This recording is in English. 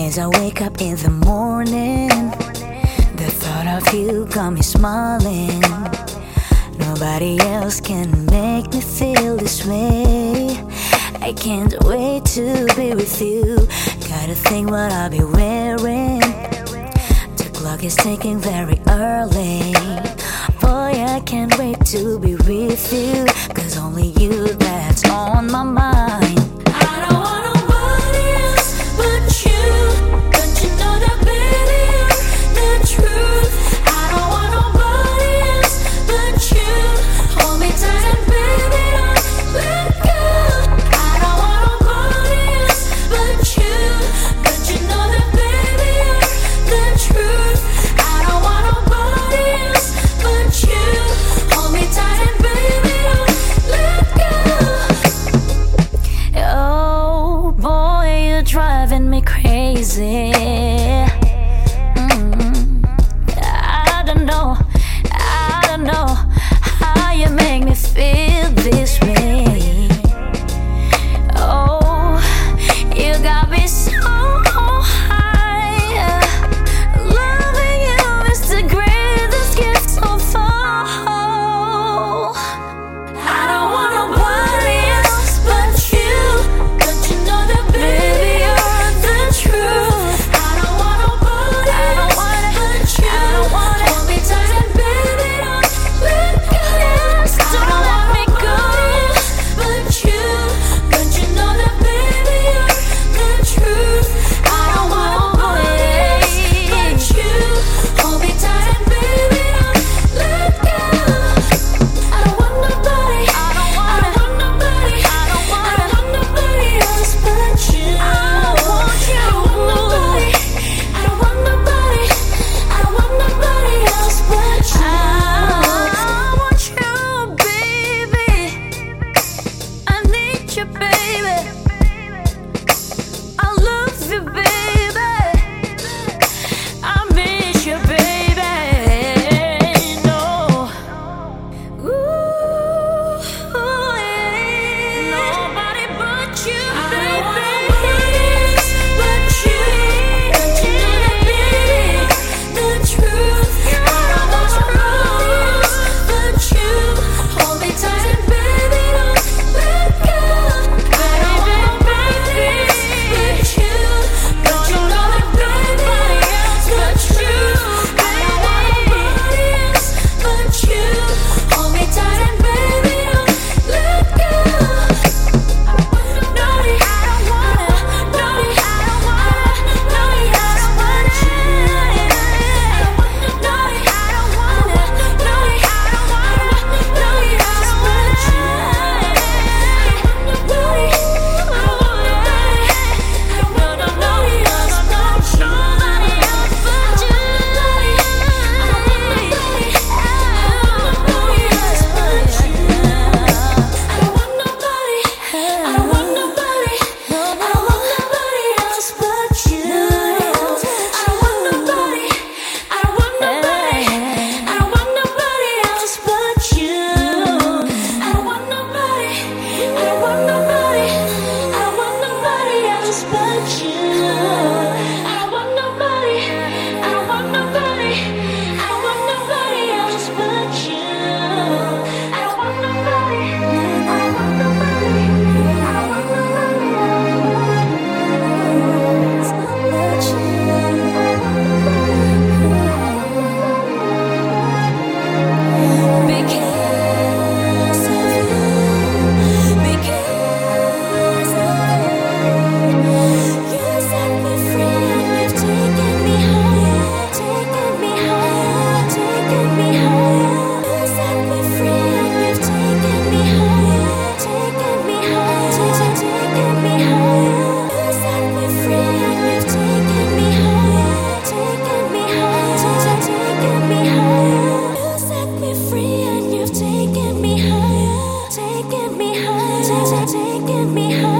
As I wake up in the morning, the thought of you got me smiling. Nobody else can make me feel this way. I can't wait to be with you. Gotta think what I'll be wearing. The clock is ticking very early. Boy, I can't wait to be with you. Cause only you that's on my mind. driving me crazy. you taking me higher.